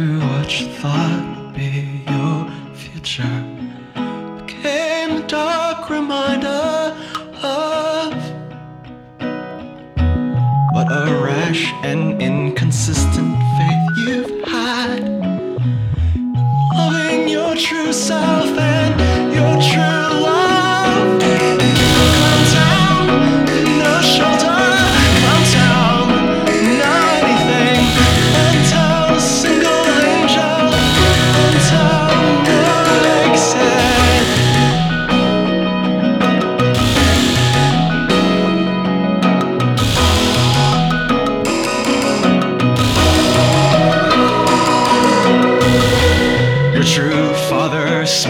through what you thought be your future. Became a dark reminder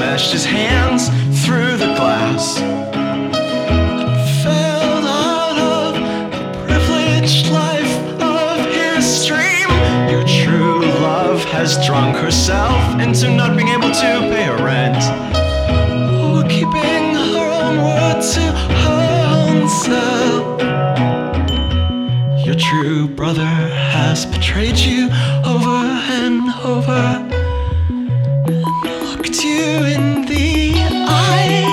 smashed his hands through the glass. Fell out of the privileged life of his dream. Your true love has drunk herself into not being able to pay her rent. Or keeping her own word to her own self. Your true brother has betrayed you over and over looked you in the eye.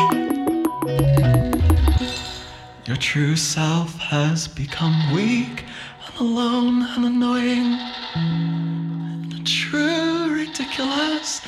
Your true self has become weak and alone and annoying. And a true ridiculous